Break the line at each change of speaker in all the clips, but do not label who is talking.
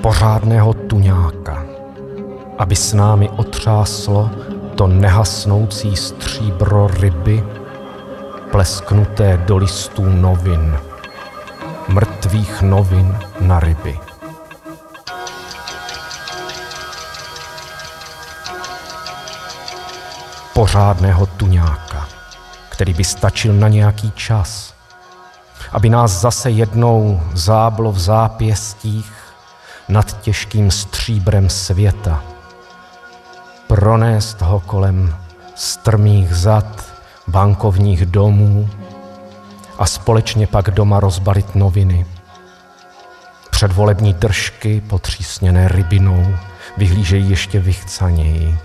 Pořádného tuňáka, aby s námi otřáslo to nehasnoucí stříbro ryby, plesknuté do listů novin, mrtvých novin na ryby. Pořádného tuňáka, který by stačil na nějaký čas, aby nás zase jednou záblo v zápěstích nad těžkým stříbrem světa, pronést ho kolem strmých zad bankovních domů a společně pak doma rozbalit noviny. Předvolební držky potřísněné rybinou vyhlížejí ještě vychcaněji.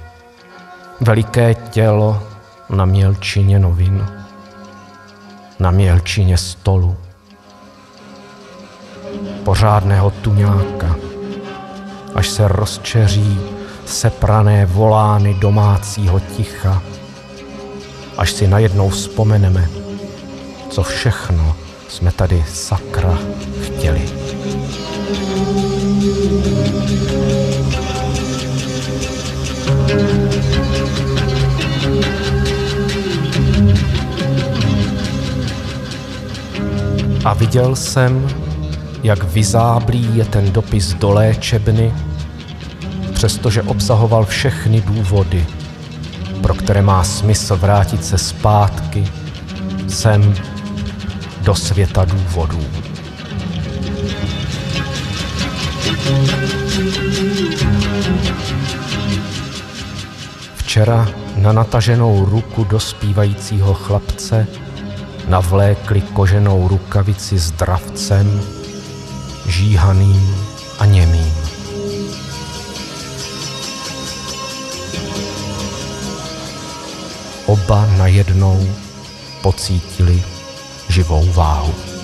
Veliké tělo na mělčině novin, na mělčině stolu, pořádného tuňáka, až se rozčeří seprané volány domácího ticha, až si najednou vzpomeneme, co všechno jsme tady sakra chtěli. A viděl jsem, jak vyzáblý je ten dopis do léčebny, přestože obsahoval všechny důvody, které má smysl vrátit se zpátky sem do světa důvodů. Včera na nataženou ruku dospívajícího chlapce navlékli koženou rukavici s dravcem, žíhaným a němým. Oba najednou pocítili živou váhu. Pro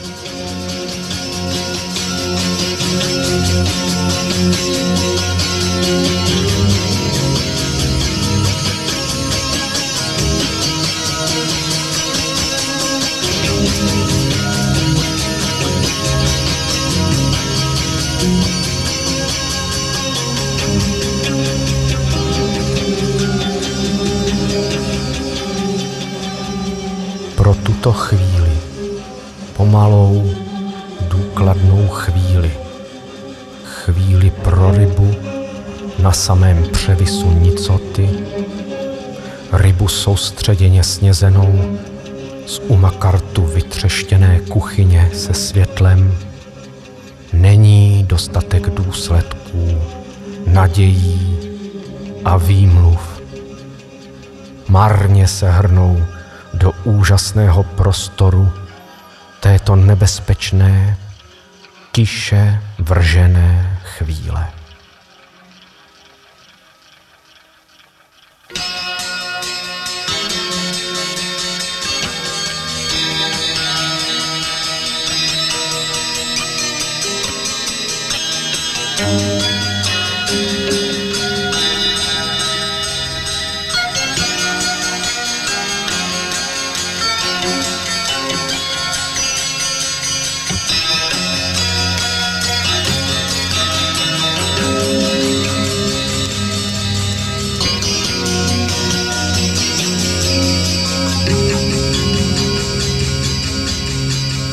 chvíli pro rybu na samém převisu nicoty, rybu soustředěně snězenou z umakartu vytřeštěné kuchyně se světlem, není dostatek důsledků, nadějí a výmluv. Marně se hrnou do úžasného prostoru této nebezpečné, tiše vržené chvíle.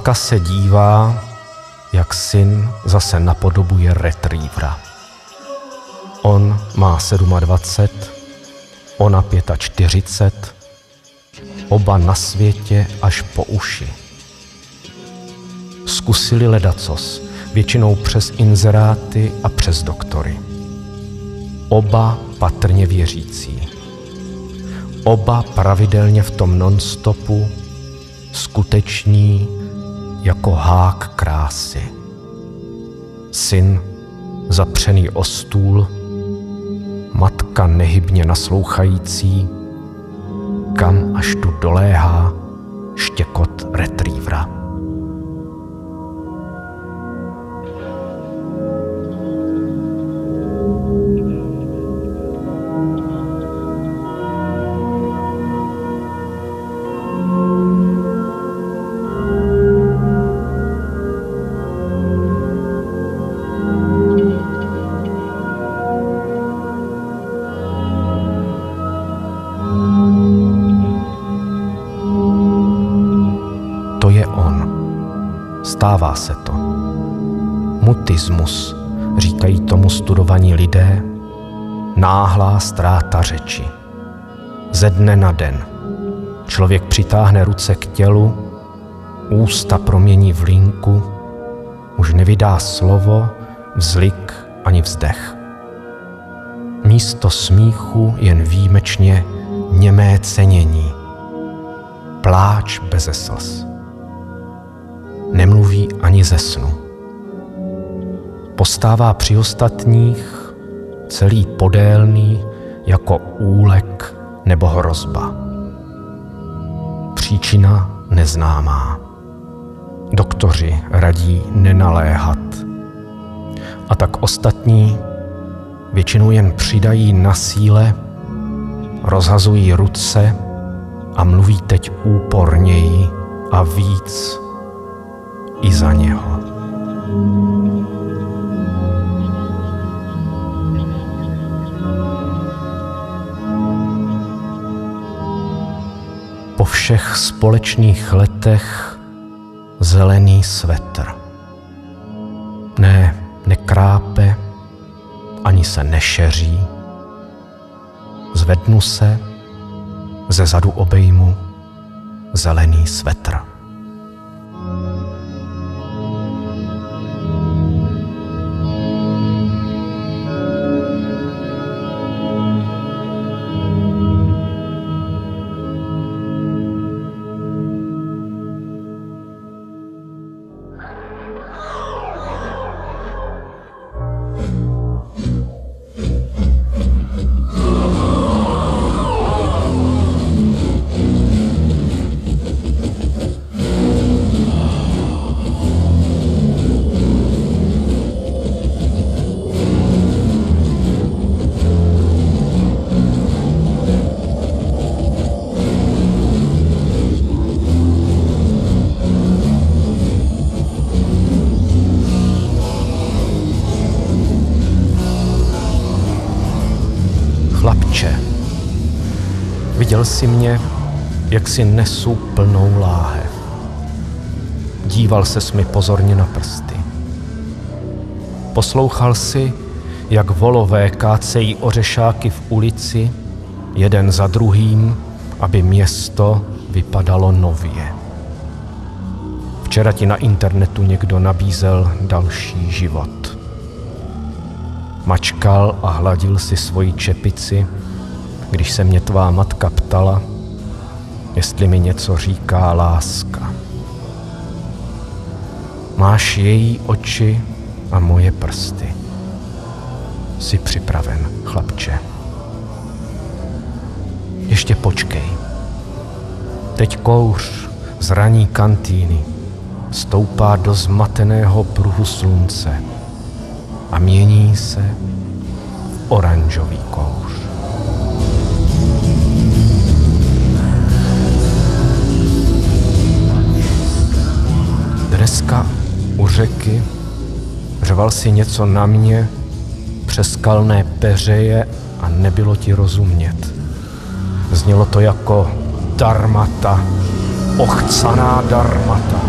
Matka se dívá, jak syn zase napodobuje retrievera. On má 27, ona 45, oba na světě až po uši. zkusili ledacos, většinou přes inzeráty a přes doktory. Oba patrně věřící. Oba pravidelně v tom nonstopu, skuteční jako hák krásy. Syn zapřený o stůl, matka nehybně naslouchající, kam až tu doléhá štěkot retrievera. Se to. Mutismus, říkají tomu studovaní lidé, náhlá ztráta řeči. Ze dne na den. Člověk přitáhne ruce k tělu, ústa promění v linku, už nevydá slovo, vzlik ani vzdech. Místo smíchu jen výjimečně němé cenění. Pláč beze slz nemluví ani ze snu. Postává při ostatních celý podélný jako úlek nebo hrozba. Příčina neznámá. Doktoři radí nenaléhat. A tak ostatní většinou jen přidají na síle, rozhazují ruce a mluví teď úporněji a víc i za něho. Po všech společných letech zelený svetr. Ne, nekrápe, ani se nešeří. Zvednu se, ze zadu obejmu zelený svetr. Si mě, jak si nesu plnou láhev. Díval se mi pozorně na prsty. Poslouchal si, jak volové kácejí ořešáky v ulici, jeden za druhým, aby město vypadalo nově. Včera ti na internetu někdo nabízel další život. Mačkal a hladil si svoji čepici, když se mě tvá matka ptala, jestli mi něco říká láska. Máš její oči a moje prsty. Jsi připraven, chlapče. Ještě počkej. Teď kouř z raní kantýny stoupá do zmateného pruhu slunce a mění se v oranžový kouř. Dneska u řeky řval si něco na mě přes skalné peřeje a nebylo ti rozumět. Znělo to jako darmata, ochcaná darmata.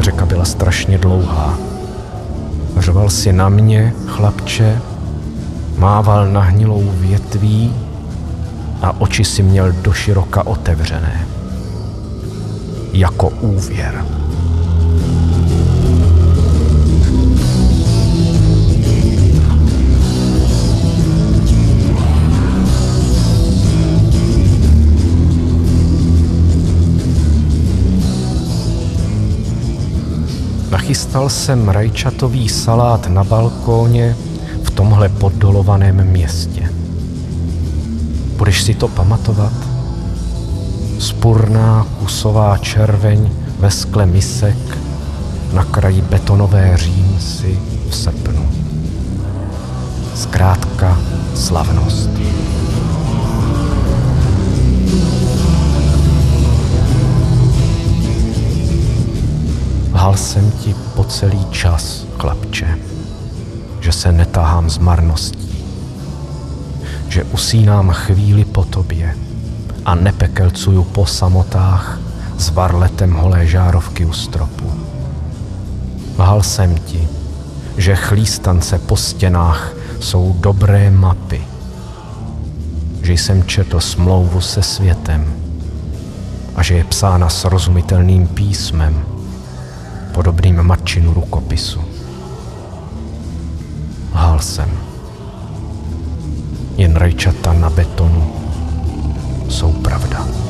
Řeka byla strašně dlouhá. Řval si na mě, chlapče, mával nahnilou větví a oči si měl doširoka otevřené jako úvěr. Nachystal jsem rajčatový salát na balkóně v tomhle poddolovaném městě. Budeš si to pamatovat? Spurná kusová červeň ve skle misek na kraji betonové římsy v srpnu. Zkrátka slavnost. Lhal jsem ti po celý čas, chlapče, že se netahám z marností, že usínám chvíli po tobě a nepekelcuju po samotách s varletem holé žárovky u stropu. Lhal jsem ti, že chlístance po stěnách jsou dobré mapy, že jsem četl smlouvu se světem a že je psána srozumitelným písmem, podobným matčinu rukopisu. Lhal jsem. Jen rajčata na betonu jsou pravda.